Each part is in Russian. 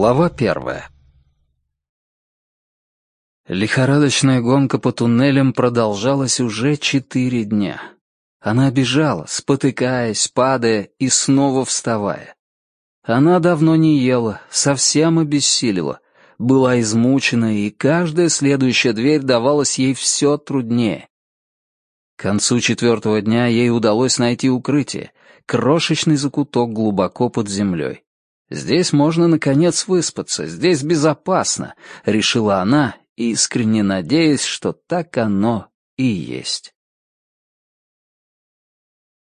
Глава первая. Лихорадочная гонка по туннелям продолжалась уже четыре дня. Она бежала, спотыкаясь, падая и снова вставая. Она давно не ела, совсем обессилила, была измучена, и каждая следующая дверь давалась ей все труднее. К концу четвертого дня ей удалось найти укрытие, крошечный закуток глубоко под землей. «Здесь можно, наконец, выспаться, здесь безопасно», — решила она, искренне надеясь, что так оно и есть.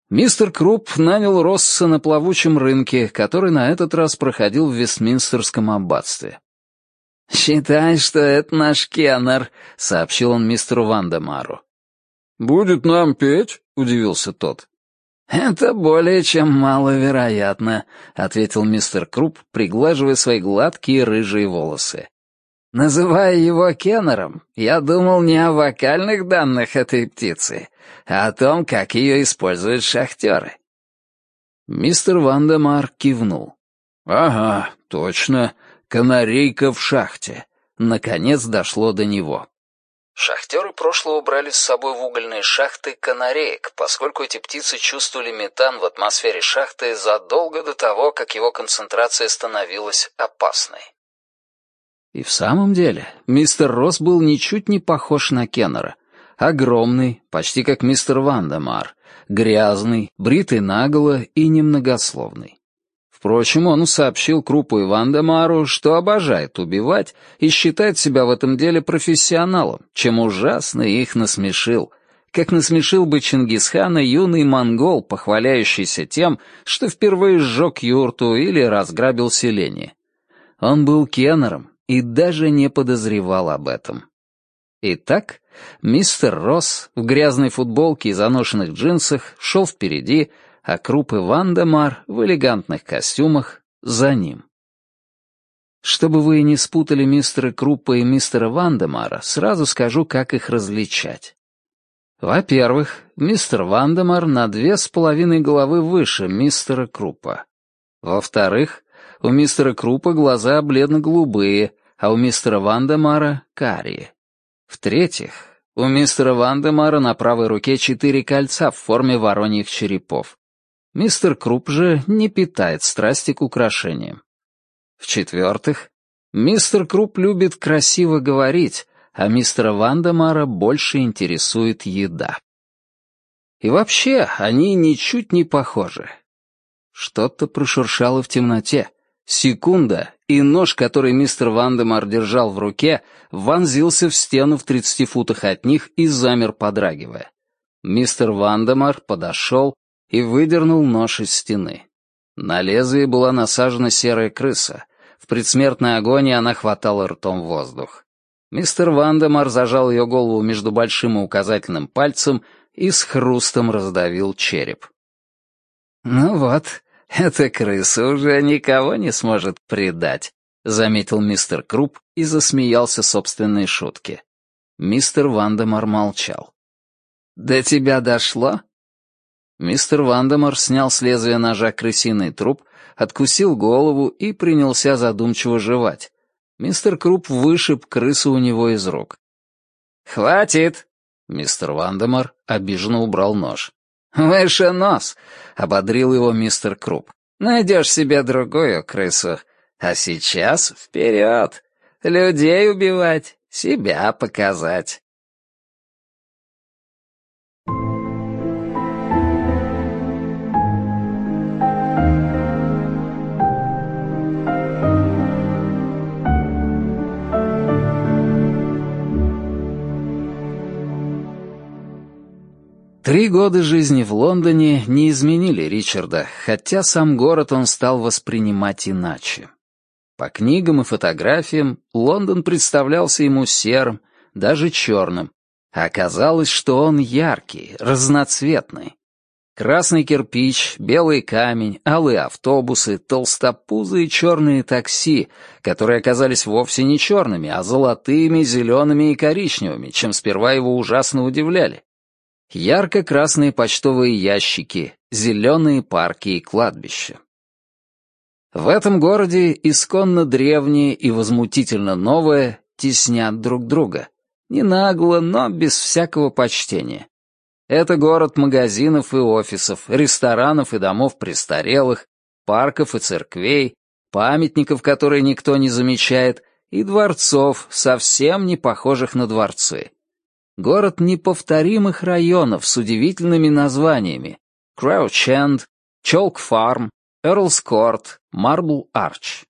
Мистер Круп нанял Росса на плавучем рынке, который на этот раз проходил в Вестминстерском аббатстве. «Считай, что это наш Кеннер», — сообщил он мистеру Вандемару. «Будет нам петь?» — удивился тот. «Это более чем маловероятно», — ответил мистер Круп, приглаживая свои гладкие рыжие волосы. «Называя его Кеннером, я думал не о вокальных данных этой птицы, а о том, как ее используют шахтеры». Мистер Вандемар кивнул. «Ага, точно, канарейка в шахте». Наконец дошло до него. Шахтеры прошлого брали с собой в угольные шахты канареек, поскольку эти птицы чувствовали метан в атмосфере шахты задолго до того, как его концентрация становилась опасной. И в самом деле, мистер Росс был ничуть не похож на Кеннера. Огромный, почти как мистер Вандемар, грязный, бритый наголо и немногословный. Впрочем, он сообщил Крупу и Вандемару, что обожает убивать и считает себя в этом деле профессионалом, чем ужасно их насмешил. Как насмешил бы Чингисхана юный монгол, похваляющийся тем, что впервые сжег юрту или разграбил селение. Он был кеннером и даже не подозревал об этом. Итак, мистер Росс в грязной футболке и заношенных джинсах шел впереди, а Круп и Вандемар в элегантных костюмах за ним. Чтобы вы не спутали мистера Круппа и мистера Вандемара, сразу скажу, как их различать. Во-первых, мистер Вандемар на две с половиной головы выше мистера Круппа. Во-вторых, у мистера Круппа глаза бледно-голубые, а у мистера Вандемара — карие. В-третьих, у мистера Вандемара на правой руке четыре кольца в форме вороньих черепов. Мистер Круп же не питает страсти к украшениям. В-четвертых, мистер Круп любит красиво говорить, а мистера Вандемара больше интересует еда. И вообще, они ничуть не похожи. Что-то прошуршало в темноте. Секунда, и нож, который мистер Вандемар держал в руке, вонзился в стену в тридцати футах от них и замер, подрагивая. Мистер Вандемар подошел, и выдернул нож из стены. На лезвие была насажена серая крыса. В предсмертной агонии она хватала ртом воздух. Мистер Вандемар зажал ее голову между большим и указательным пальцем и с хрустом раздавил череп. «Ну вот, эта крыса уже никого не сможет предать», — заметил мистер Круп и засмеялся собственной шутке. Мистер Вандемар молчал. «До тебя дошло?» Мистер Вандемар снял с лезвия ножа крысиный труп, откусил голову и принялся задумчиво жевать. Мистер Круп вышиб крысу у него из рук. «Хватит!» Мистер Вандемар обиженно убрал нож. «Выше нос!» — ободрил его мистер Круп. «Найдешь себе другую крысу. А сейчас вперед! Людей убивать, себя показать!» Года жизни в Лондоне не изменили Ричарда, хотя сам город он стал воспринимать иначе. По книгам и фотографиям Лондон представлялся ему серым, даже черным, а оказалось, что он яркий, разноцветный. Красный кирпич, белый камень, алые автобусы, толстопузые черные такси, которые оказались вовсе не черными, а золотыми, зелеными и коричневыми, чем сперва его ужасно удивляли ярко-красные почтовые ящики, зеленые парки и кладбища. В этом городе исконно древнее и возмутительно новое теснят друг друга. Не нагло, но без всякого почтения. Это город магазинов и офисов, ресторанов и домов престарелых, парков и церквей, памятников, которые никто не замечает, и дворцов, совсем не похожих на дворцы. Город неповторимых районов с удивительными названиями Крауч-Энд, Чолк-Фарм, Эрлс-Корт, Марбл-Арч.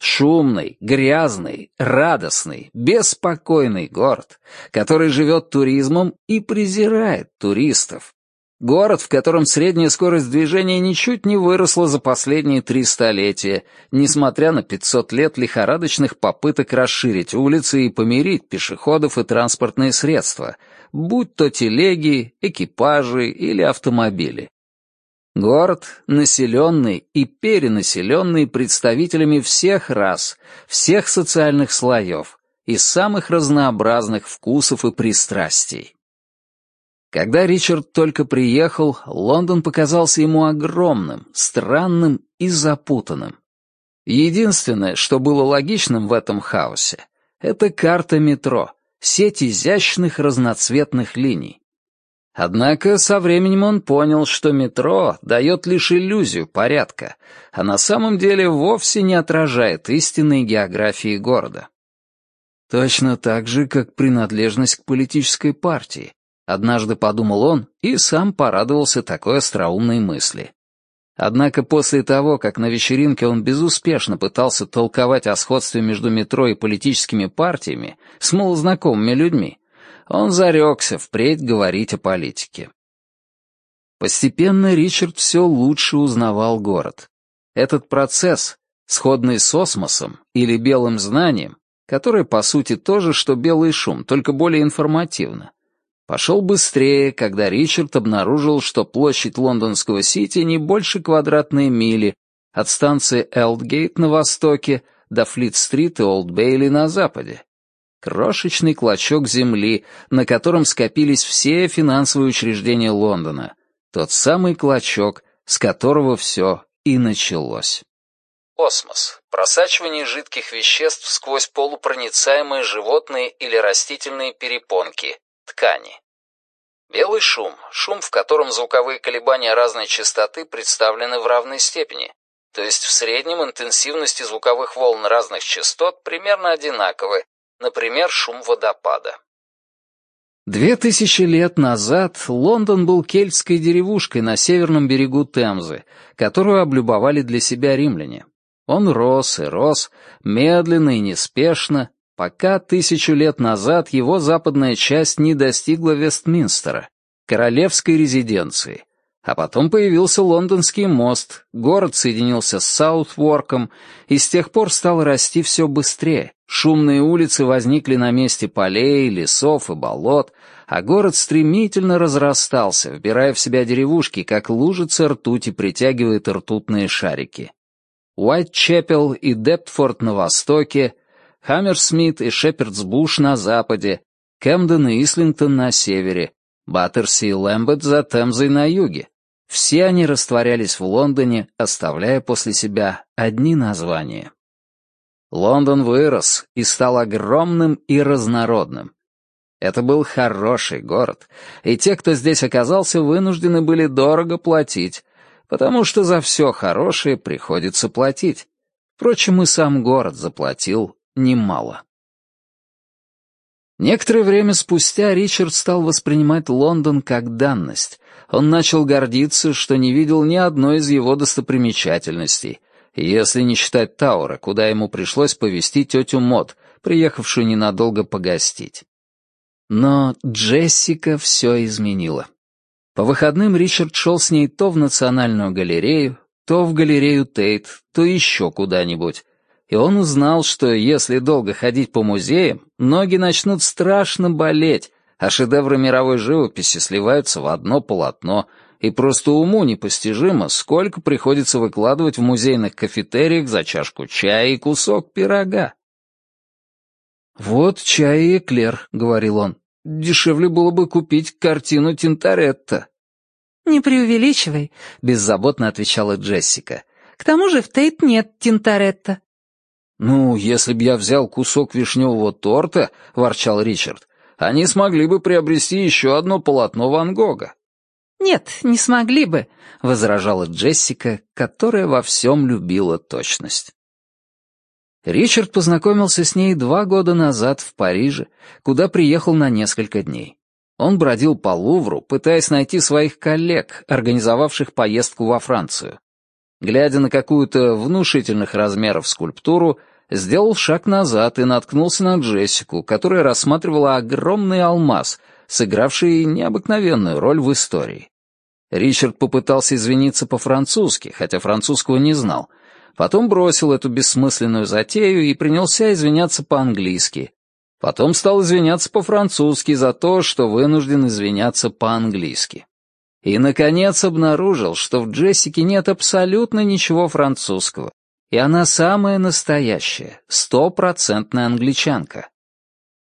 Шумный, грязный, радостный, беспокойный город, который живет туризмом и презирает туристов. Город, в котором средняя скорость движения ничуть не выросла за последние три столетия, несмотря на 500 лет лихорадочных попыток расширить улицы и помирить пешеходов и транспортные средства, будь то телеги, экипажи или автомобили. Город, населенный и перенаселенный представителями всех рас, всех социальных слоев и самых разнообразных вкусов и пристрастий. Когда Ричард только приехал, Лондон показался ему огромным, странным и запутанным. Единственное, что было логичным в этом хаосе, это карта метро, сеть изящных разноцветных линий. Однако со временем он понял, что метро дает лишь иллюзию порядка, а на самом деле вовсе не отражает истинной географии города. Точно так же, как принадлежность к политической партии. Однажды подумал он и сам порадовался такой остроумной мысли. Однако после того, как на вечеринке он безуспешно пытался толковать о сходстве между метро и политическими партиями с малознакомыми людьми, он зарекся впредь говорить о политике. Постепенно Ричард все лучше узнавал город. Этот процесс, сходный с осмосом или белым знанием, которое, по сути, то же, что белый шум, только более информативно, пошел быстрее, когда Ричард обнаружил, что площадь лондонского Сити не больше квадратной мили от станции Элдгейт на востоке до Флит-стрит и Олд-Бейли на западе, Крошечный клочок земли, на котором скопились все финансовые учреждения Лондона. Тот самый клочок, с которого все и началось. Осмос. Просачивание жидких веществ сквозь полупроницаемые животные или растительные перепонки, ткани. Белый шум. Шум, в котором звуковые колебания разной частоты представлены в равной степени. То есть в среднем интенсивности звуковых волн разных частот примерно одинаковы, Например, шум водопада. Две тысячи лет назад Лондон был кельтской деревушкой на северном берегу Темзы, которую облюбовали для себя римляне. Он рос и рос, медленно и неспешно, пока тысячу лет назад его западная часть не достигла Вестминстера, королевской резиденции, а потом появился лондонский мост, город соединился с Саутворком и с тех пор стал расти все быстрее. Шумные улицы возникли на месте полей, лесов и болот, а город стремительно разрастался, вбирая в себя деревушки, как лужица ртути притягивает ртутные шарики. Уайтчепел и Дептфорд на востоке, Хаммерсмит и Шепердсбуш на западе, Кэмден и Ислингтон на севере, Баттерси и Лэмбет за Темзой на юге. Все они растворялись в Лондоне, оставляя после себя одни названия. Лондон вырос и стал огромным и разнородным. Это был хороший город, и те, кто здесь оказался, вынуждены были дорого платить, потому что за все хорошее приходится платить. Впрочем, и сам город заплатил немало. Некоторое время спустя Ричард стал воспринимать Лондон как данность. Он начал гордиться, что не видел ни одной из его достопримечательностей, если не считать Таура, куда ему пришлось повезти тетю Мот, приехавшую ненадолго погостить. Но Джессика все изменила. По выходным Ричард шел с ней то в Национальную галерею, то в галерею Тейт, то еще куда-нибудь, и он узнал, что если долго ходить по музеям, ноги начнут страшно болеть, а шедевры мировой живописи сливаются в одно полотно, и просто уму непостижимо, сколько приходится выкладывать в музейных кафетериях за чашку чая и кусок пирога. «Вот чай и эклер», — говорил он. «Дешевле было бы купить картину Тинторетто». «Не преувеличивай», — беззаботно отвечала Джессика. К тому же в Тейт нет Тинторетта». «Ну, если б я взял кусок вишневого торта», — ворчал Ричард, «они смогли бы приобрести еще одно полотно Ван Гога». «Нет, не смогли бы», — возражала Джессика, которая во всем любила точность. Ричард познакомился с ней два года назад в Париже, куда приехал на несколько дней. Он бродил по Лувру, пытаясь найти своих коллег, организовавших поездку во Францию. Глядя на какую-то внушительных размеров скульптуру, сделал шаг назад и наткнулся на Джессику, которая рассматривала огромный алмаз, сыгравший необыкновенную роль в истории. Ричард попытался извиниться по-французски, хотя французского не знал, Потом бросил эту бессмысленную затею и принялся извиняться по-английски. Потом стал извиняться по-французски за то, что вынужден извиняться по-английски. И, наконец, обнаружил, что в Джессике нет абсолютно ничего французского, и она самая настоящая, стопроцентная англичанка.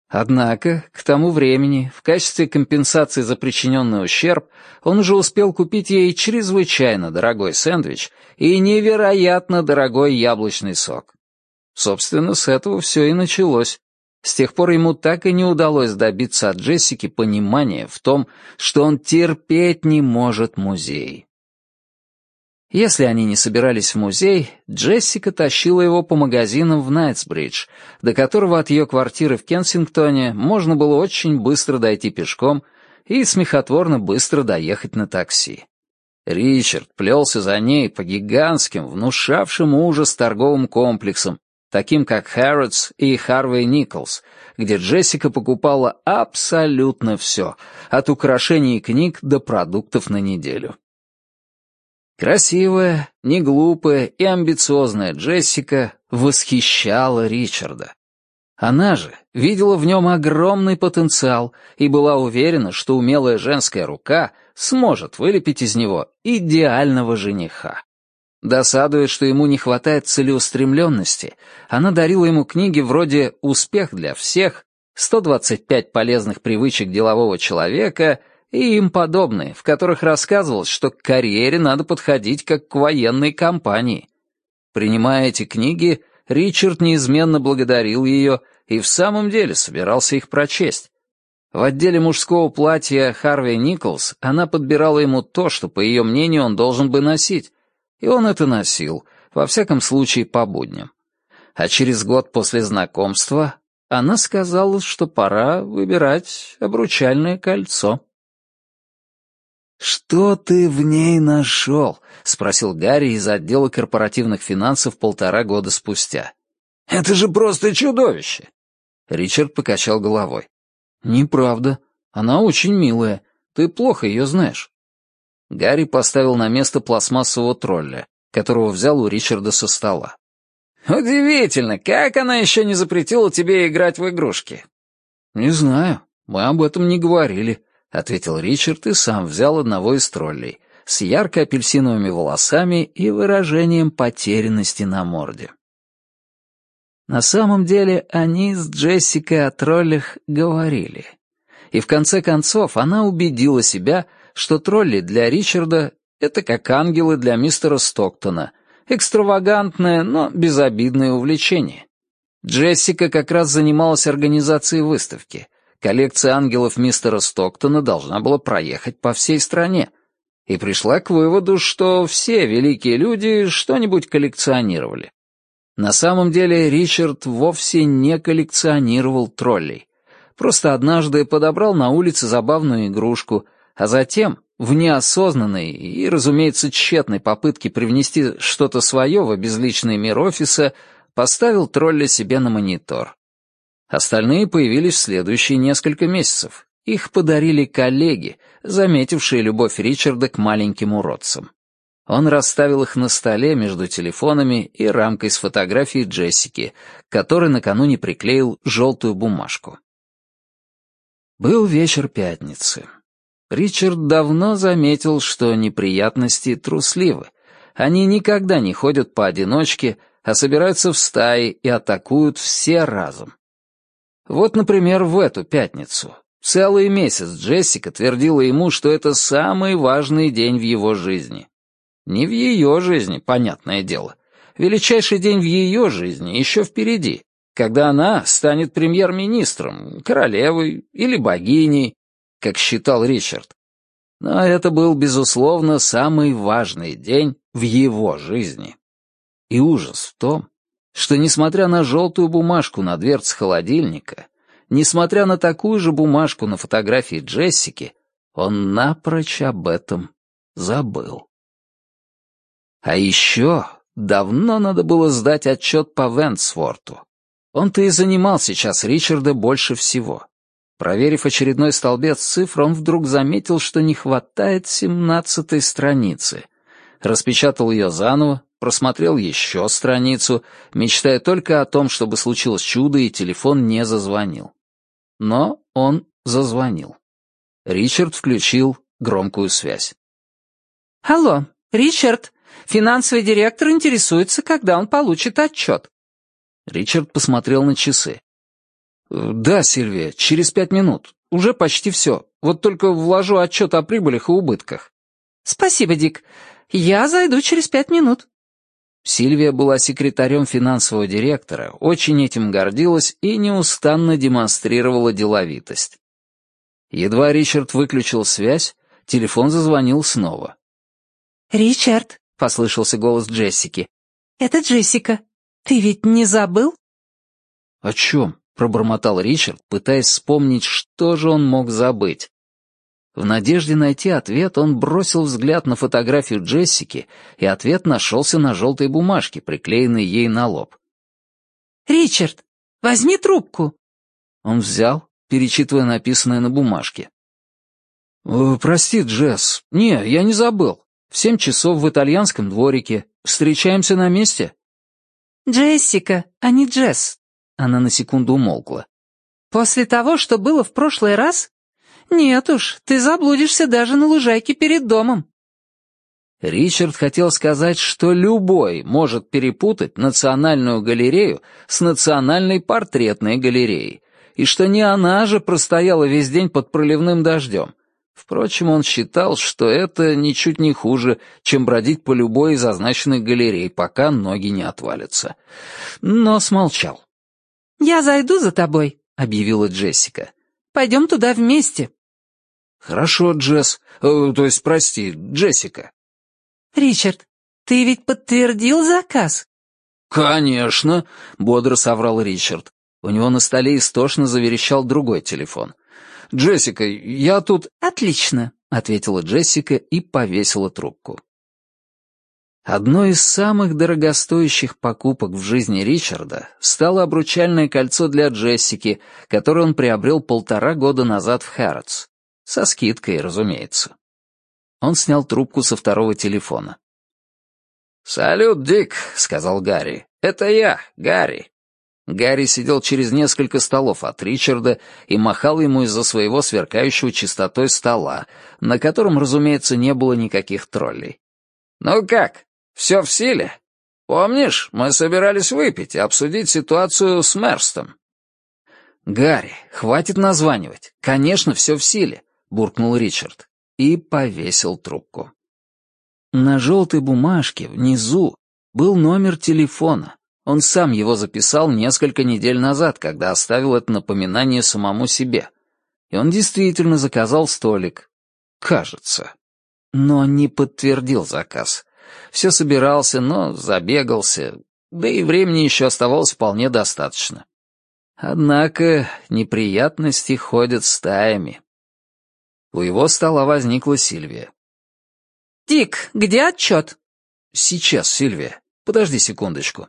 Однако, к тому времени, в качестве компенсации за причиненный ущерб, он уже успел купить ей чрезвычайно дорогой сэндвич и невероятно дорогой яблочный сок. Собственно, с этого все и началось. С тех пор ему так и не удалось добиться от Джессики понимания в том, что он терпеть не может музей. Если они не собирались в музей, Джессика тащила его по магазинам в Найтсбридж, до которого от ее квартиры в Кенсингтоне можно было очень быстро дойти пешком и смехотворно быстро доехать на такси. Ричард плелся за ней по гигантским, внушавшим ужас торговым комплексам, таким как Harrods и Harvey Nichols, где Джессика покупала абсолютно все, от украшений и книг до продуктов на неделю. Красивая, неглупая и амбициозная Джессика восхищала Ричарда. Она же видела в нем огромный потенциал и была уверена, что умелая женская рука сможет вылепить из него идеального жениха. Досадуя, что ему не хватает целеустремленности, она дарила ему книги вроде «Успех для всех», «125 полезных привычек делового человека» и им подобные, в которых рассказывалось, что к карьере надо подходить как к военной кампании. Принимая эти книги, Ричард неизменно благодарил ее и в самом деле собирался их прочесть. В отделе мужского платья Харви Николс она подбирала ему то, что, по ее мнению, он должен бы носить, и он это носил, во всяком случае, по будням. А через год после знакомства она сказала, что пора выбирать обручальное кольцо. «Что ты в ней нашел?» — спросил Гарри из отдела корпоративных финансов полтора года спустя. «Это же просто чудовище!» Ричард покачал головой. «Неправда. Она очень милая. Ты плохо ее знаешь». Гарри поставил на место пластмассового тролля, которого взял у Ричарда со стола. «Удивительно, как она еще не запретила тебе играть в игрушки?» «Не знаю. Мы об этом не говорили. — ответил Ричард и сам взял одного из троллей с ярко-апельсиновыми волосами и выражением потерянности на морде. На самом деле они с Джессикой о троллях говорили. И в конце концов она убедила себя, что тролли для Ричарда — это как ангелы для мистера Стоктона, экстравагантное, но безобидное увлечение. Джессика как раз занималась организацией выставки — коллекция ангелов мистера Стоктона должна была проехать по всей стране, и пришла к выводу, что все великие люди что-нибудь коллекционировали. На самом деле Ричард вовсе не коллекционировал троллей. Просто однажды подобрал на улице забавную игрушку, а затем, в неосознанной и, разумеется, тщетной попытке привнести что-то свое в обезличенный мир офиса, поставил тролля себе на монитор. Остальные появились в следующие несколько месяцев. Их подарили коллеги, заметившие любовь Ричарда к маленьким уродцам. Он расставил их на столе между телефонами и рамкой с фотографией Джессики, которой накануне приклеил желтую бумажку. Был вечер пятницы. Ричард давно заметил, что неприятности трусливы. Они никогда не ходят поодиночке, а собираются в стаи и атакуют все разом. Вот, например, в эту пятницу. Целый месяц Джессика твердила ему, что это самый важный день в его жизни. Не в ее жизни, понятное дело. Величайший день в ее жизни еще впереди, когда она станет премьер-министром, королевой или богиней, как считал Ричард. Но это был, безусловно, самый важный день в его жизни. И ужас в том, что, несмотря на желтую бумажку на дверце холодильника, несмотря на такую же бумажку на фотографии Джессики, он напрочь об этом забыл. А еще давно надо было сдать отчет по Вентсворту. Он-то и занимал сейчас Ричарда больше всего. Проверив очередной столбец цифр, он вдруг заметил, что не хватает семнадцатой страницы. Распечатал ее заново, просмотрел еще страницу, мечтая только о том, чтобы случилось чудо и телефон не зазвонил. Но он зазвонил. Ричард включил громкую связь. «Алло, Ричард, финансовый директор интересуется, когда он получит отчет». Ричард посмотрел на часы. «Да, Сильвия, через пять минут. Уже почти все. Вот только вложу отчет о прибылях и убытках». «Спасибо, Дик. Я зайду через пять минут». Сильвия была секретарем финансового директора, очень этим гордилась и неустанно демонстрировала деловитость. Едва Ричард выключил связь, телефон зазвонил снова. «Ричард», — послышался голос Джессики, — «это Джессика. Ты ведь не забыл?» «О чем?» — пробормотал Ричард, пытаясь вспомнить, что же он мог забыть. В надежде найти ответ он бросил взгляд на фотографию Джессики, и ответ нашелся на желтой бумажке, приклеенной ей на лоб. «Ричард, возьми трубку!» Он взял, перечитывая написанное на бумажке. «Э, «Прости, Джесс. Не, я не забыл. В семь часов в итальянском дворике. Встречаемся на месте?» «Джессика, а не Джесс», она на секунду умолкла. «После того, что было в прошлый раз? Нет уж, ты заблудишься даже на лужайке перед домом». Ричард хотел сказать, что любой может перепутать Национальную галерею с Национальной портретной галереей, и что не она же простояла весь день под проливным дождем. Впрочем, он считал, что это ничуть не хуже, чем бродить по любой из означенных галерей, пока ноги не отвалятся. Но смолчал. «Я зайду за тобой», — объявила Джессика. «Пойдем туда вместе». «Хорошо, Джесс. Э, то есть, прости, Джессика». «Ричард, ты ведь подтвердил заказ?» «Конечно», — бодро соврал Ричард. У него на столе истошно заверещал другой телефон. «Джессика, я тут...» «Отлично», — ответила Джессика и повесила трубку. Одной из самых дорогостоящих покупок в жизни Ричарда стало обручальное кольцо для Джессики, которое он приобрел полтора года назад в Хэрротс. Со скидкой, разумеется. Он снял трубку со второго телефона. «Салют, Дик», — сказал Гарри. «Это я, Гарри». Гарри сидел через несколько столов от Ричарда и махал ему из-за своего сверкающего чистотой стола, на котором, разумеется, не было никаких троллей. «Ну как, все в силе. Помнишь, мы собирались выпить и обсудить ситуацию с Мерстом?» «Гарри, хватит названивать. Конечно, все в силе», — буркнул Ричард и повесил трубку. На желтой бумажке внизу был номер телефона. Он сам его записал несколько недель назад, когда оставил это напоминание самому себе. И он действительно заказал столик. Кажется. Но не подтвердил заказ. Все собирался, но забегался, да и времени еще оставалось вполне достаточно. Однако неприятности ходят стаями. У его стола возникла Сильвия. «Дик, где отчет?» «Сейчас, Сильвия. Подожди секундочку».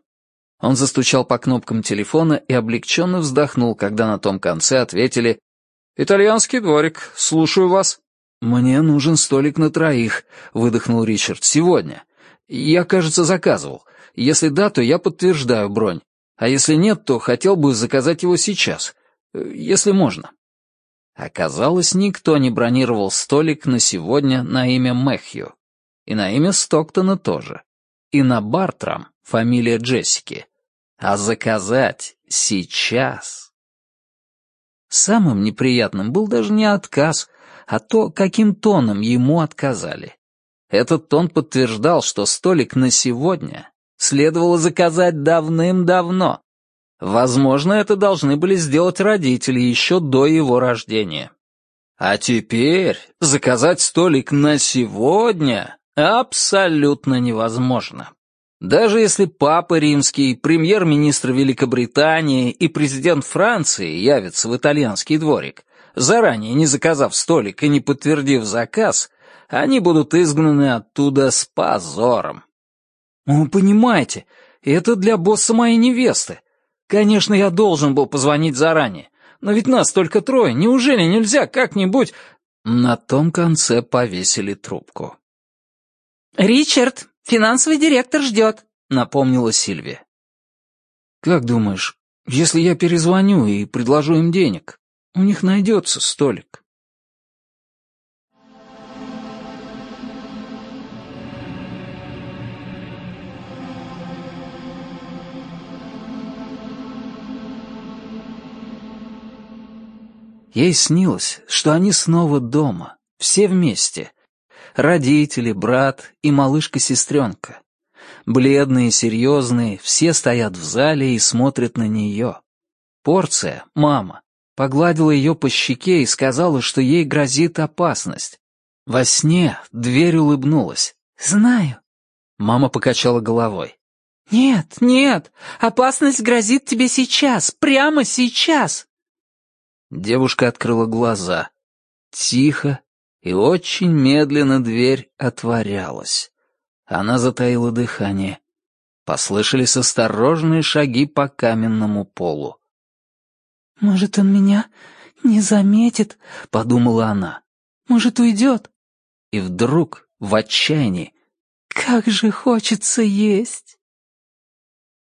Он застучал по кнопкам телефона и облегченно вздохнул, когда на том конце ответили «Итальянский дворик, слушаю вас». «Мне нужен столик на троих», — выдохнул Ричард, — «сегодня. Я, кажется, заказывал. Если да, то я подтверждаю бронь. А если нет, то хотел бы заказать его сейчас. Если можно». Оказалось, никто не бронировал столик на сегодня на имя Мэхью. И на имя Стоктона тоже. И на Бартрам, фамилия Джессики. А заказать сейчас... Самым неприятным был даже не отказ, а то, каким тоном ему отказали. Этот тон подтверждал, что столик на сегодня следовало заказать давным-давно. Возможно, это должны были сделать родители еще до его рождения. А теперь заказать столик на сегодня абсолютно невозможно. Даже если Папа Римский, премьер-министр Великобритании и президент Франции явятся в итальянский дворик, заранее не заказав столик и не подтвердив заказ, они будут изгнаны оттуда с позором. «Ну, понимаете, это для босса моей невесты. Конечно, я должен был позвонить заранее. Но ведь нас только трое. Неужели нельзя как-нибудь...» На том конце повесили трубку. «Ричард, финансовый директор ждет», — напомнила Сильвия. «Как думаешь, если я перезвоню и предложу им денег, у них найдется столик?» Ей снилось, что они снова дома, все вместе. Родители, брат и малышка-сестренка. Бледные, серьезные, все стоят в зале и смотрят на нее. Порция, мама, погладила ее по щеке и сказала, что ей грозит опасность. Во сне дверь улыбнулась. «Знаю». Мама покачала головой. «Нет, нет, опасность грозит тебе сейчас, прямо сейчас!» Девушка открыла глаза. Тихо и очень медленно дверь отворялась. Она затаила дыхание. Послышались осторожные шаги по каменному полу. «Может, он меня не заметит?» — подумала она. «Может, уйдет?» И вдруг, в отчаянии, «Как же хочется есть!»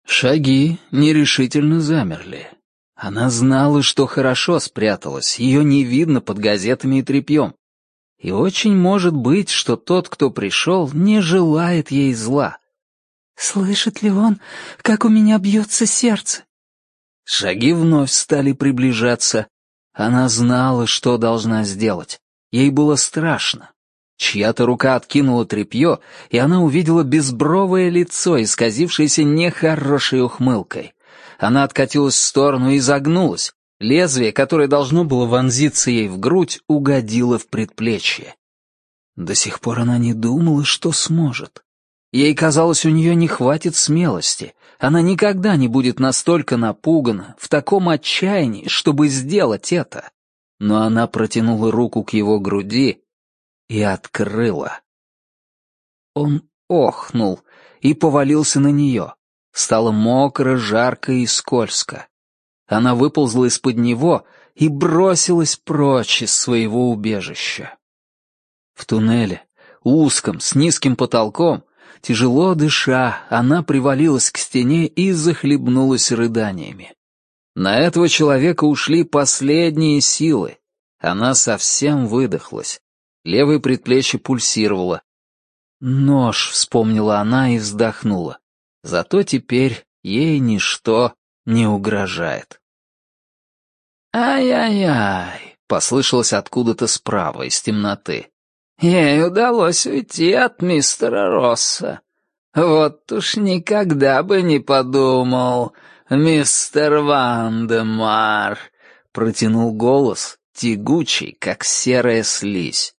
Шаги нерешительно замерли. Она знала, что хорошо спряталась, ее не видно под газетами и тряпьем. И очень может быть, что тот, кто пришел, не желает ей зла. «Слышит ли он, как у меня бьется сердце?» Шаги вновь стали приближаться. Она знала, что должна сделать. Ей было страшно. Чья-то рука откинула тряпье, и она увидела безбровое лицо, исказившееся нехорошей ухмылкой. Она откатилась в сторону и загнулась. Лезвие, которое должно было вонзиться ей в грудь, угодило в предплечье. До сих пор она не думала, что сможет. Ей казалось, у нее не хватит смелости. Она никогда не будет настолько напугана, в таком отчаянии, чтобы сделать это. Но она протянула руку к его груди и открыла. Он охнул и повалился на нее. Стало мокро, жарко и скользко. Она выползла из-под него и бросилась прочь из своего убежища. В туннеле, узком, с низким потолком, тяжело дыша, она привалилась к стене и захлебнулась рыданиями. На этого человека ушли последние силы. Она совсем выдохлась. Левое предплечье пульсировало. «Нож», — вспомнила она и вздохнула. Зато теперь ей ничто не угрожает. «Ай-яй-яй!» — послышалось откуда-то справа, из темноты. «Ей удалось уйти от мистера Росса. Вот уж никогда бы не подумал, мистер Вандемар!» — протянул голос, тягучий, как серая слизь.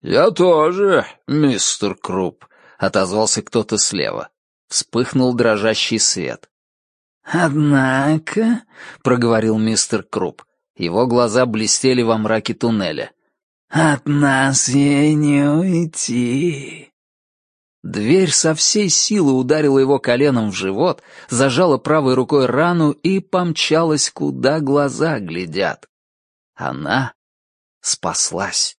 «Я тоже, мистер Круп», — отозвался кто-то слева. Вспыхнул дрожащий свет. «Однако», — проговорил мистер Круп, его глаза блестели во мраке туннеля, — «от нас ей не уйти». Дверь со всей силы ударила его коленом в живот, зажала правой рукой рану и помчалась, куда глаза глядят. Она спаслась.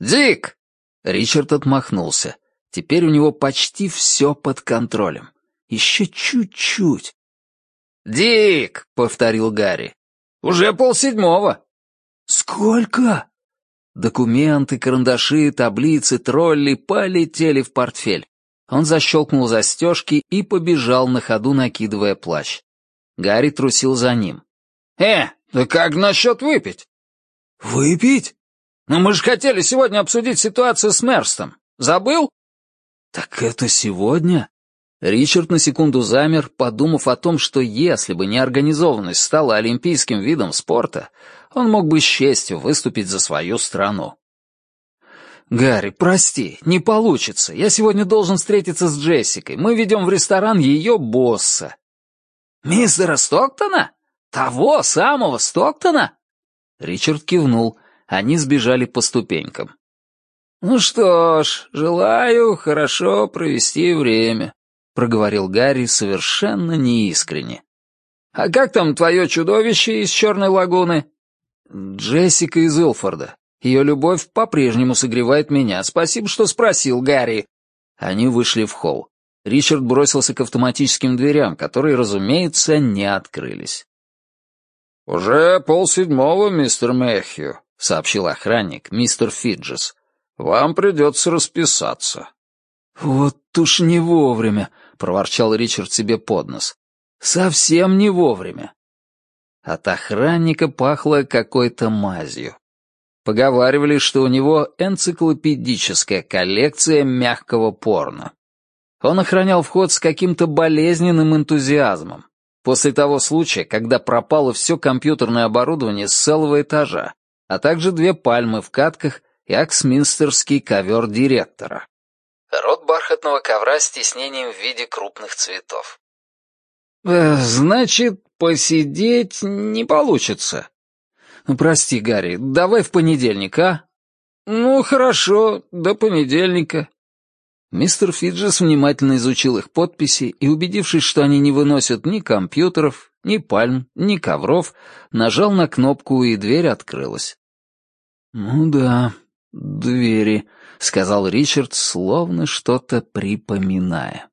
«Дик!» Ричард отмахнулся. Теперь у него почти все под контролем. Еще чуть-чуть. «Дик!» — повторил Гарри. «Уже полседьмого». «Сколько?» Документы, карандаши, таблицы, тролли полетели в портфель. Он защелкнул застежки и побежал на ходу, накидывая плащ. Гарри трусил за ним. «Э, да как насчет выпить?» «Выпить?» «Ну мы же хотели сегодня обсудить ситуацию с Мерстом. Забыл?» «Так это сегодня?» Ричард на секунду замер, подумав о том, что если бы не организованность стала олимпийским видом спорта, он мог бы с честью выступить за свою страну. «Гарри, прости, не получится. Я сегодня должен встретиться с Джессикой. Мы ведем в ресторан ее босса». «Мистера Стоктона? Того самого Стоктона?» Ричард кивнул. Они сбежали по ступенькам. «Ну что ж, желаю хорошо провести время», — проговорил Гарри совершенно неискренне. «А как там твое чудовище из Черной лагуны?» «Джессика из Илфорда. Ее любовь по-прежнему согревает меня. Спасибо, что спросил, Гарри». Они вышли в холл. Ричард бросился к автоматическим дверям, которые, разумеется, не открылись. «Уже полседьмого, мистер Мэхью», — сообщил охранник, мистер Фиджес. «Вам придется расписаться». «Вот уж не вовремя», — проворчал Ричард себе под нос. «Совсем не вовремя». От охранника пахло какой-то мазью. Поговаривали, что у него энциклопедическая коллекция мягкого порно. Он охранял вход с каким-то болезненным энтузиазмом. После того случая, когда пропало все компьютерное оборудование с целого этажа, а также две пальмы в катках и аксминстерский ковер директора. Рот бархатного ковра с тиснением в виде крупных цветов. «Э, «Значит, посидеть не получится», «Ну, прости, Гарри, давай в понедельник, а?» «Ну, хорошо, до понедельника». Мистер Фиджес внимательно изучил их подписи и, убедившись, что они не выносят ни компьютеров, ни пальм, ни ковров, нажал на кнопку, и дверь открылась. «Ну да, двери», — сказал Ричард, словно что-то припоминая.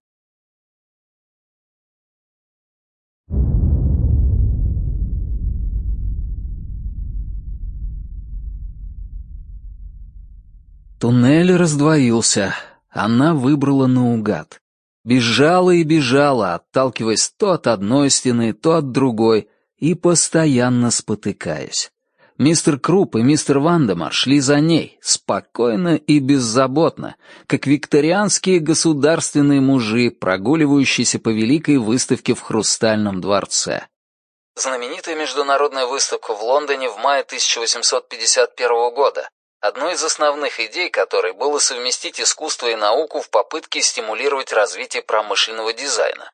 Туннель раздвоился. Она выбрала наугад. Бежала и бежала, отталкиваясь то от одной стены, то от другой, и постоянно спотыкаясь. Мистер Круп и мистер Вандемар шли за ней, спокойно и беззаботно, как викторианские государственные мужи, прогуливающиеся по великой выставке в Хрустальном дворце. Знаменитая международная выставка в Лондоне в мае 1851 года, одной из основных идей которой было совместить искусство и науку в попытке стимулировать развитие промышленного дизайна.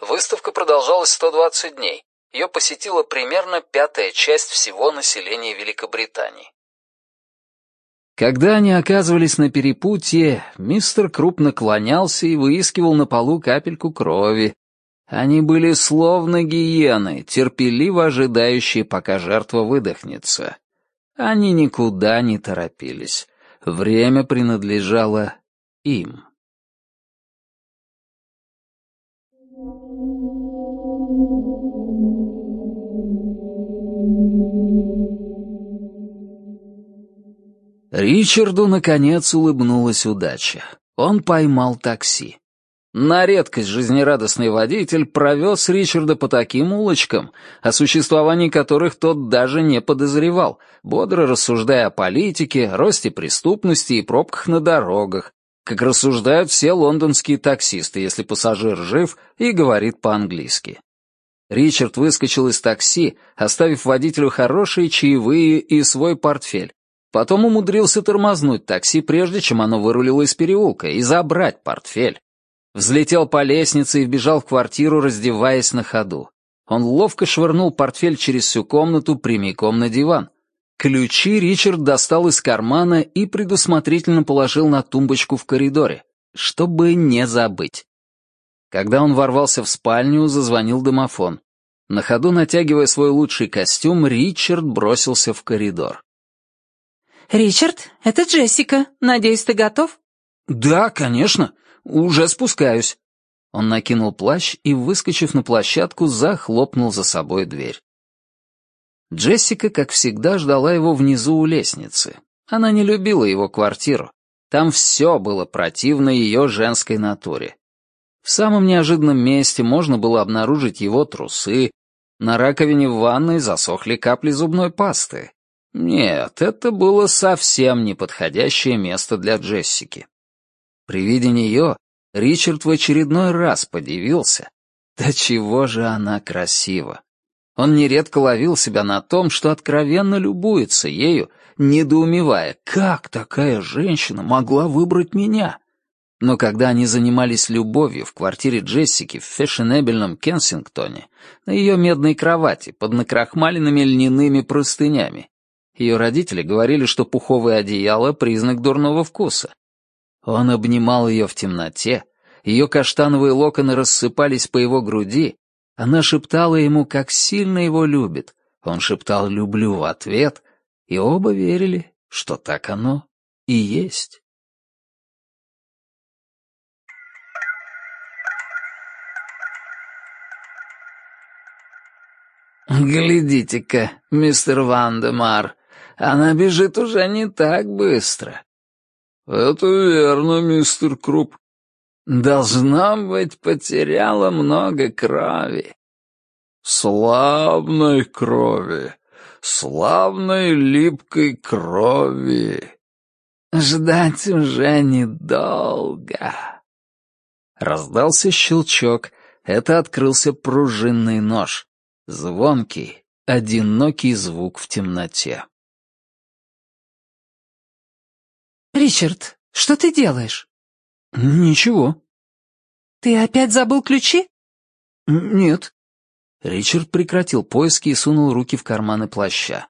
Выставка продолжалась 120 дней. Ее посетила примерно пятая часть всего населения Великобритании. Когда они оказывались на перепутье, мистер Круп наклонялся и выискивал на полу капельку крови. Они были словно гиены, терпеливо ожидающие, пока жертва выдохнется. Они никуда не торопились. Время принадлежало им. Ричарду, наконец, улыбнулась удача. Он поймал такси. На редкость жизнерадостный водитель провез Ричарда по таким улочкам, о существовании которых тот даже не подозревал, бодро рассуждая о политике, росте преступности и пробках на дорогах, как рассуждают все лондонские таксисты, если пассажир жив и говорит по-английски. Ричард выскочил из такси, оставив водителю хорошие чаевые и свой портфель. Потом умудрился тормознуть такси, прежде чем оно вырулило из переулка, и забрать портфель. Взлетел по лестнице и вбежал в квартиру, раздеваясь на ходу. Он ловко швырнул портфель через всю комнату прямиком на диван. Ключи Ричард достал из кармана и предусмотрительно положил на тумбочку в коридоре, чтобы не забыть. Когда он ворвался в спальню, зазвонил домофон. На ходу натягивая свой лучший костюм, Ричард бросился в коридор. «Ричард, это Джессика. Надеюсь, ты готов?» «Да, конечно. Уже спускаюсь». Он накинул плащ и, выскочив на площадку, захлопнул за собой дверь. Джессика, как всегда, ждала его внизу у лестницы. Она не любила его квартиру. Там все было противно ее женской натуре. В самом неожиданном месте можно было обнаружить его трусы, На раковине в ванной засохли капли зубной пасты. Нет, это было совсем неподходящее место для Джессики. При виде нее Ричард в очередной раз подивился. Да чего же она красива! Он нередко ловил себя на том, что откровенно любуется ею, недоумевая, как такая женщина могла выбрать меня. Но когда они занимались любовью в квартире Джессики в фешенебельном Кенсингтоне, на ее медной кровати под накрахмаленными льняными простынями, ее родители говорили, что пуховое одеяло — признак дурного вкуса. Он обнимал ее в темноте, ее каштановые локоны рассыпались по его груди, она шептала ему, как сильно его любит, он шептал «люблю» в ответ, и оба верили, что так оно и есть. «Глядите-ка, мистер Вандемар, она бежит уже не так быстро». «Это верно, мистер Круп». «Должно быть, потеряла много крови». «Славной крови, славной липкой крови». «Ждать уже недолго». Раздался щелчок, это открылся пружинный нож. Звонкий, одинокий звук в темноте. «Ричард, что ты делаешь?» «Ничего». «Ты опять забыл ключи?» «Нет». Ричард прекратил поиски и сунул руки в карманы плаща.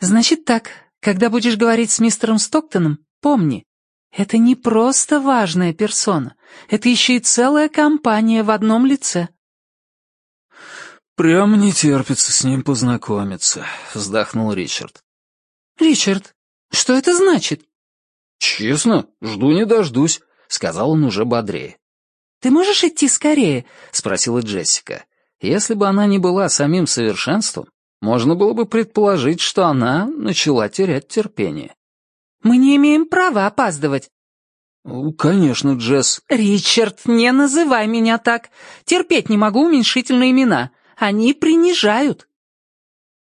«Значит так, когда будешь говорить с мистером Стоктоном, помни, это не просто важная персона, это еще и целая компания в одном лице. «Прямо не терпится с ним познакомиться», — вздохнул Ричард. «Ричард, что это значит?» «Честно, жду не дождусь», — сказал он уже бодрее. «Ты можешь идти скорее?» — спросила Джессика. Если бы она не была самим совершенством, можно было бы предположить, что она начала терять терпение. «Мы не имеем права опаздывать». «Конечно, Джесс». «Ричард, не называй меня так. Терпеть не могу уменьшительные имена. Они принижают».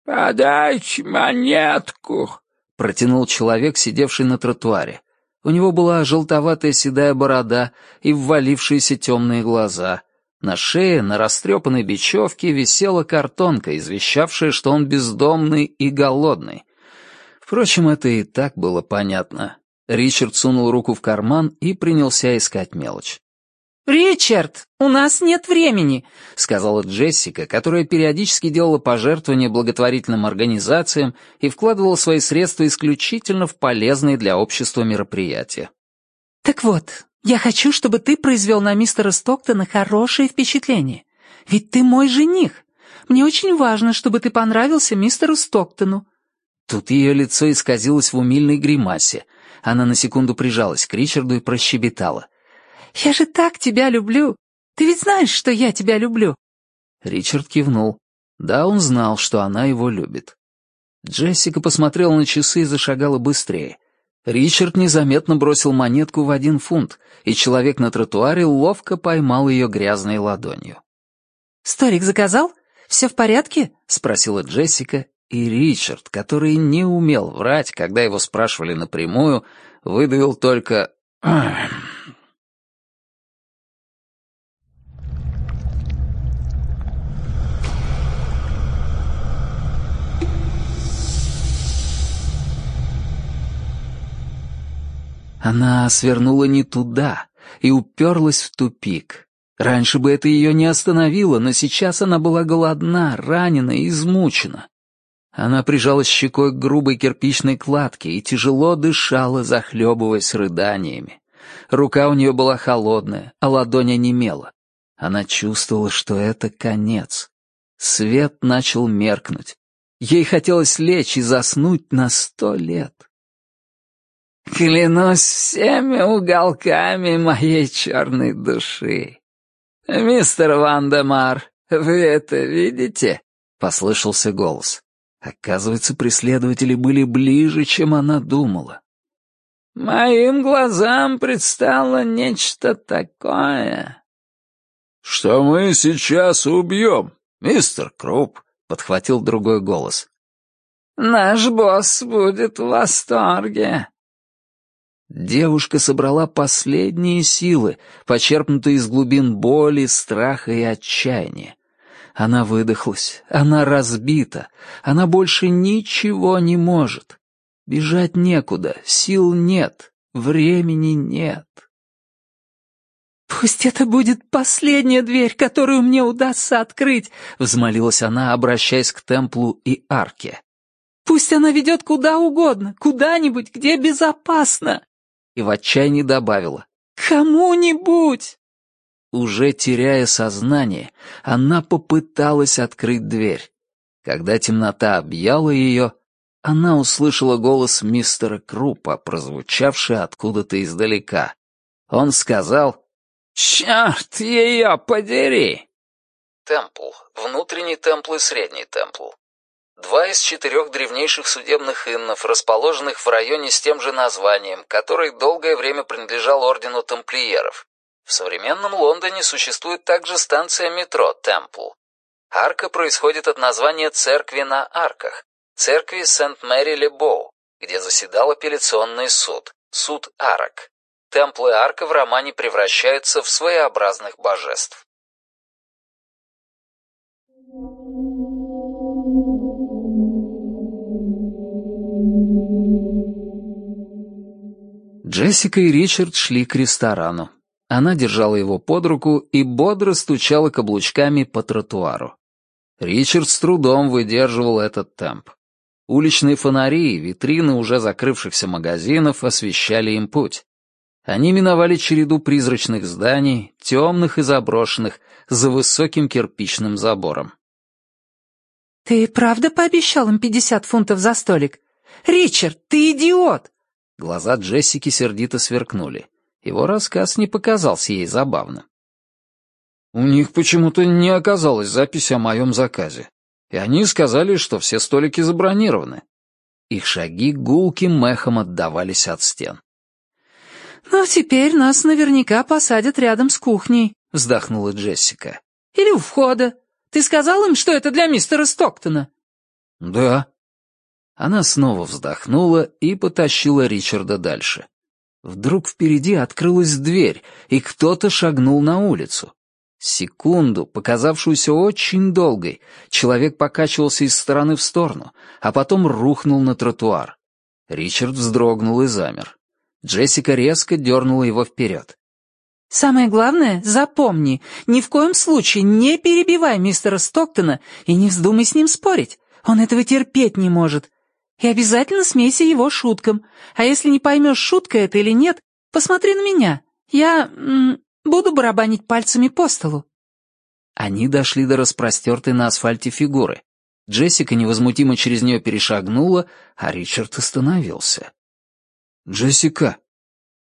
«Подайте монетку», — протянул человек, сидевший на тротуаре. У него была желтоватая седая борода и ввалившиеся темные глаза. На шее, на растрепанной бечевке, висела картонка, извещавшая, что он бездомный и голодный. Впрочем, это и так было понятно. Ричард сунул руку в карман и принялся искать мелочь. «Ричард, у нас нет времени», — сказала Джессика, которая периодически делала пожертвования благотворительным организациям и вкладывала свои средства исключительно в полезные для общества мероприятия. «Так вот, я хочу, чтобы ты произвел на мистера Стоктона хорошее впечатление. Ведь ты мой жених. Мне очень важно, чтобы ты понравился мистеру Стоктону». Тут ее лицо исказилось в умильной гримасе. Она на секунду прижалась к Ричарду и прощебетала. «Я же так тебя люблю! Ты ведь знаешь, что я тебя люблю!» Ричард кивнул. Да, он знал, что она его любит. Джессика посмотрела на часы и зашагала быстрее. Ричард незаметно бросил монетку в один фунт, и человек на тротуаре ловко поймал ее грязной ладонью. «Столик заказал? Все в порядке?» — спросила Джессика, и Ричард, который не умел врать, когда его спрашивали напрямую, выдавил только Она свернула не туда и уперлась в тупик. Раньше бы это ее не остановило, но сейчас она была голодна, ранена и измучена. Она прижалась щекой к грубой кирпичной кладке и тяжело дышала, захлебываясь рыданиями. Рука у нее была холодная, а ладонь онемела. Она чувствовала, что это конец. Свет начал меркнуть. Ей хотелось лечь и заснуть на сто лет. Клянусь всеми уголками моей черной души. Мистер Вандемар, вы это видите? Послышался голос. Оказывается, преследователи были ближе, чем она думала. Моим глазам предстало нечто такое. Что мы сейчас убьем «Мистер Круп», — подхватил другой голос. «Наш босс будет в восторге». Девушка собрала последние силы, почерпнутые из глубин боли, страха и отчаяния. Она выдохлась, она разбита, она больше ничего не может. Бежать некуда, сил нет, времени нет. «Пусть это будет последняя дверь, которую мне удастся открыть», — взмолилась она, обращаясь к темплу и арке. «Пусть она ведет куда угодно, куда-нибудь, где безопасно!» И в отчаянии добавила. «Кому-нибудь!» Уже теряя сознание, она попыталась открыть дверь. Когда темнота объяла ее, она услышала голос мистера Крупа, прозвучавший откуда-то издалека. Он сказал «Черт ее подери!» Темпл. Внутренний темпл и средний темпл. Два из четырех древнейших судебных иннов, расположенных в районе с тем же названием, который долгое время принадлежал ордену тамплиеров. В современном Лондоне существует также станция метро Темпл. Арка происходит от названия церкви на арках, церкви Сент-Мэри-Ле-Боу, где заседал апелляционный суд, суд арок. Темпл и арка в романе превращаются в своеобразных божеств. Джессика и Ричард шли к ресторану. Она держала его под руку и бодро стучала каблучками по тротуару. Ричард с трудом выдерживал этот темп. Уличные фонари и витрины уже закрывшихся магазинов освещали им путь. Они миновали череду призрачных зданий, темных и заброшенных, за высоким кирпичным забором. «Ты правда пообещал им пятьдесят фунтов за столик? Ричард, ты идиот!» Глаза Джессики сердито сверкнули. Его рассказ не показался ей забавным. «У них почему-то не оказалось записи о моем заказе, и они сказали, что все столики забронированы». Их шаги гулким мехом отдавались от стен. «Ну, теперь нас наверняка посадят рядом с кухней», — вздохнула Джессика. «Или у входа. Ты сказал им, что это для мистера Стоктона?» «Да». Она снова вздохнула и потащила Ричарда дальше. Вдруг впереди открылась дверь, и кто-то шагнул на улицу. Секунду, показавшуюся очень долгой, человек покачивался из стороны в сторону, а потом рухнул на тротуар. Ричард вздрогнул и замер. Джессика резко дернула его вперед. «Самое главное, запомни, ни в коем случае не перебивай мистера Стоктона и не вздумай с ним спорить. Он этого терпеть не может. И обязательно смейся его шуткам. А если не поймешь, шутка это или нет, посмотри на меня. Я м, буду барабанить пальцами по столу». Они дошли до распростертой на асфальте фигуры. Джессика невозмутимо через нее перешагнула, а Ричард остановился. «Джессика».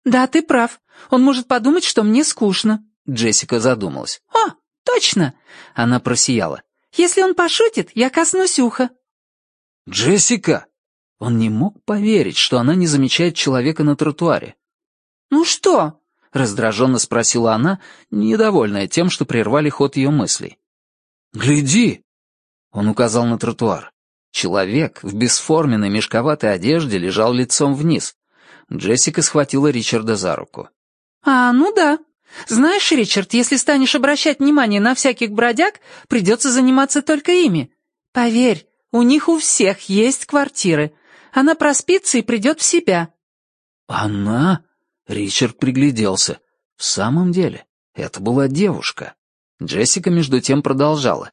«Да, ты прав. Он может подумать, что мне скучно». Джессика задумалась. «О, точно!» Она просияла. «Если он пошутит, я коснусь уха». «Джессика!» Он не мог поверить, что она не замечает человека на тротуаре. «Ну что?» — раздраженно спросила она, недовольная тем, что прервали ход ее мыслей. «Гляди!» — он указал на тротуар. Человек в бесформенной мешковатой одежде лежал лицом вниз. Джессика схватила Ричарда за руку. «А, ну да. Знаешь, Ричард, если станешь обращать внимание на всяких бродяг, придется заниматься только ими. Поверь, у них у всех есть квартиры. Она проспится и придет в себя». «Она?» — Ричард пригляделся. «В самом деле, это была девушка». Джессика между тем продолжала.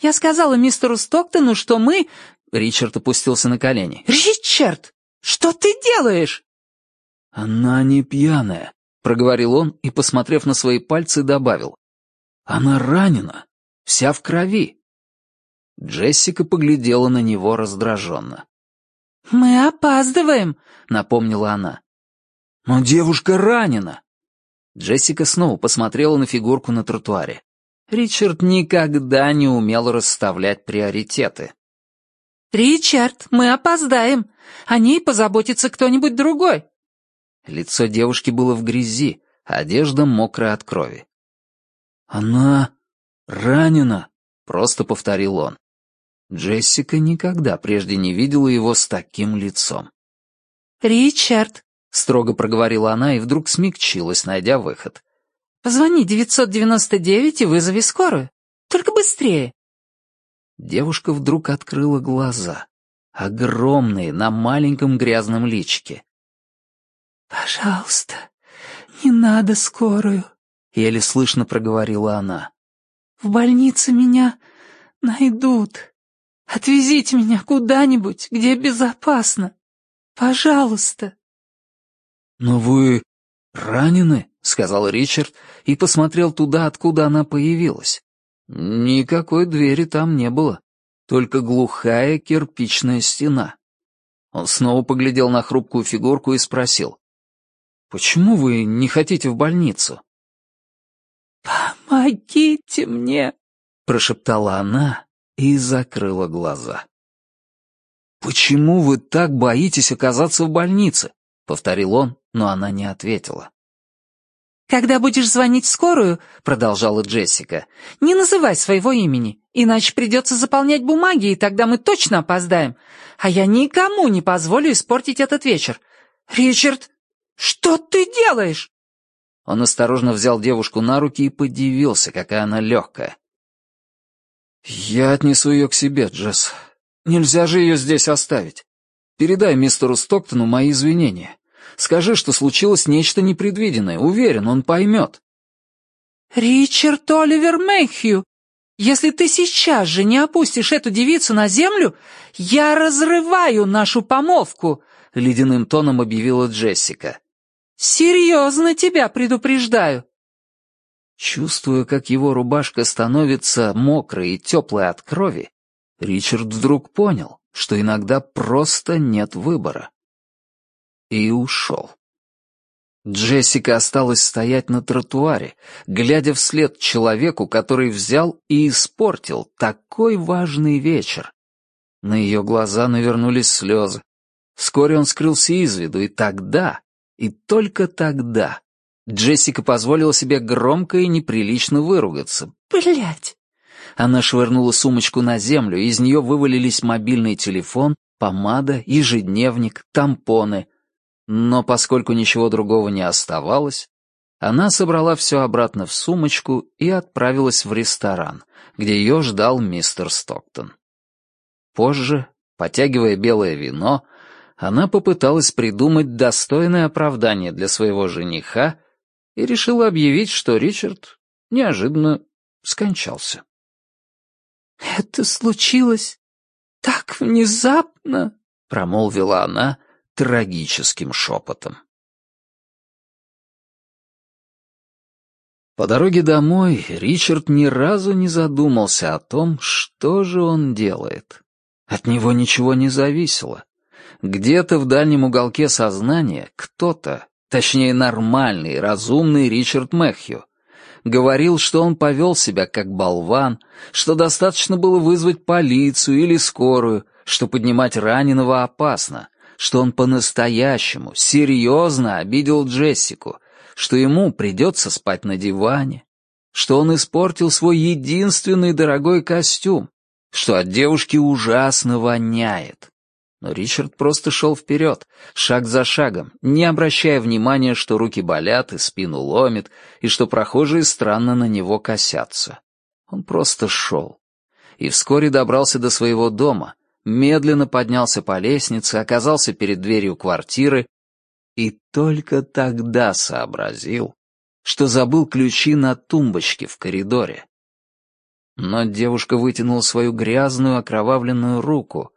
«Я сказала мистеру Стоктону, что мы...» Ричард опустился на колени. «Ричард, что ты делаешь?» «Она не пьяная», — проговорил он и, посмотрев на свои пальцы, добавил. «Она ранена, вся в крови». Джессика поглядела на него раздраженно. «Мы опаздываем», — напомнила она. «Но девушка ранена». Джессика снова посмотрела на фигурку на тротуаре. Ричард никогда не умел расставлять приоритеты. «Ричард, мы опоздаем. О ней позаботится кто-нибудь другой». Лицо девушки было в грязи, одежда мокрая от крови. «Она ранена», — просто повторил он. Джессика никогда прежде не видела его с таким лицом. «Ричард», — строго проговорила она и вдруг смягчилась, найдя выход. «Позвони 999 и вызови скорую. Только быстрее». Девушка вдруг открыла глаза. Огромные, на маленьком грязном личике. «Пожалуйста, не надо скорую», — еле слышно проговорила она. «В больнице меня найдут. Отвезите меня куда-нибудь, где безопасно. Пожалуйста». «Но вы ранены?» — сказал Ричард и посмотрел туда, откуда она появилась. Никакой двери там не было, только глухая кирпичная стена. Он снова поглядел на хрупкую фигурку и спросил. «Почему вы не хотите в больницу?» «Помогите мне!» — прошептала она и закрыла глаза. «Почему вы так боитесь оказаться в больнице?» — повторил он, но она не ответила. «Когда будешь звонить в скорую», — продолжала Джессика, — «не называй своего имени, иначе придется заполнять бумаги, и тогда мы точно опоздаем. А я никому не позволю испортить этот вечер. Ричард, что ты делаешь?» Он осторожно взял девушку на руки и подивился, какая она легкая. «Я отнесу ее к себе, Джесс. Нельзя же ее здесь оставить. Передай мистеру Стоктону мои извинения. Скажи, что случилось нечто непредвиденное. Уверен, он поймет». «Ричард Оливер Мэйхью, если ты сейчас же не опустишь эту девицу на землю, я разрываю нашу помолвку», — ледяным тоном объявила Джессика. «Серьезно тебя предупреждаю». Чувствуя, как его рубашка становится мокрой и теплой от крови, Ричард вдруг понял, что иногда просто нет выбора и ушел. Джессика осталась стоять на тротуаре, глядя вслед человеку, который взял и испортил такой важный вечер. На ее глаза навернулись слезы. Вскоре он скрылся из виду, и тогда, и только тогда, Джессика позволила себе громко и неприлично выругаться. Блять! Она швырнула сумочку на землю, из нее вывалились мобильный телефон, помада, ежедневник, тампоны — но поскольку ничего другого не оставалось, она собрала все обратно в сумочку и отправилась в ресторан, где ее ждал мистер Стоктон. Позже, потягивая белое вино, она попыталась придумать достойное оправдание для своего жениха и решила объявить, что Ричард неожиданно скончался. «Это случилось так внезапно», — промолвила она, трагическим шепотом. По дороге домой Ричард ни разу не задумался о том, что же он делает. От него ничего не зависело. Где-то в дальнем уголке сознания кто-то, точнее нормальный, разумный Ричард Мэхью, говорил, что он повел себя как болван, что достаточно было вызвать полицию или скорую, что поднимать раненого опасно, что он по-настоящему, серьезно обидел Джессику, что ему придется спать на диване, что он испортил свой единственный дорогой костюм, что от девушки ужасно воняет. Но Ричард просто шел вперед, шаг за шагом, не обращая внимания, что руки болят и спину ломит, и что прохожие странно на него косятся. Он просто шел. И вскоре добрался до своего дома, медленно поднялся по лестнице, оказался перед дверью квартиры и только тогда сообразил, что забыл ключи на тумбочке в коридоре. Но девушка вытянула свою грязную окровавленную руку,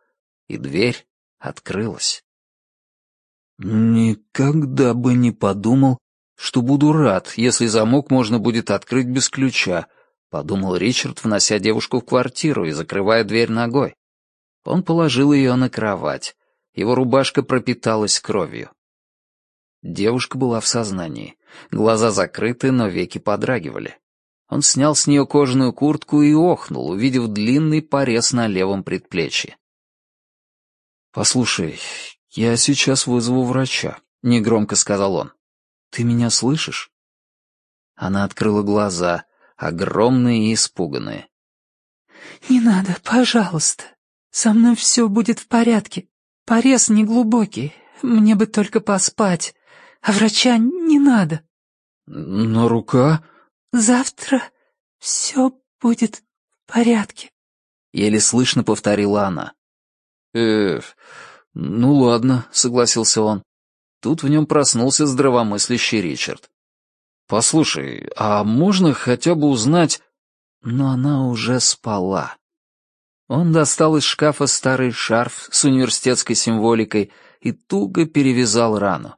и дверь открылась. «Никогда бы не подумал, что буду рад, если замок можно будет открыть без ключа», — подумал Ричард, внося девушку в квартиру и закрывая дверь ногой. Он положил ее на кровать. Его рубашка пропиталась кровью. Девушка была в сознании. Глаза закрыты, но веки подрагивали. Он снял с нее кожаную куртку и охнул, увидев длинный порез на левом предплечье. «Послушай, я сейчас вызову врача», — негромко сказал он. «Ты меня слышишь?» Она открыла глаза, огромные и испуганные. «Не надо, пожалуйста. Со мной все будет в порядке. Порез неглубокий. Мне бы только поспать. А врача не надо». «Но рука...» «Завтра все будет в порядке», — еле слышно повторила она. «Э, ну ладно», — согласился он. Тут в нем проснулся здравомыслящий Ричард. «Послушай, а можно хотя бы узнать...» Но она уже спала. Он достал из шкафа старый шарф с университетской символикой и туго перевязал рану.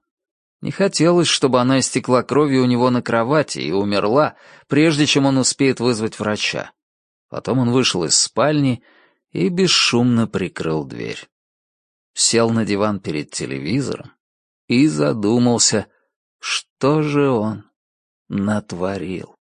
Не хотелось, чтобы она истекла кровью у него на кровати и умерла, прежде чем он успеет вызвать врача. Потом он вышел из спальни и бесшумно прикрыл дверь. Сел на диван перед телевизором и задумался, что же он натворил.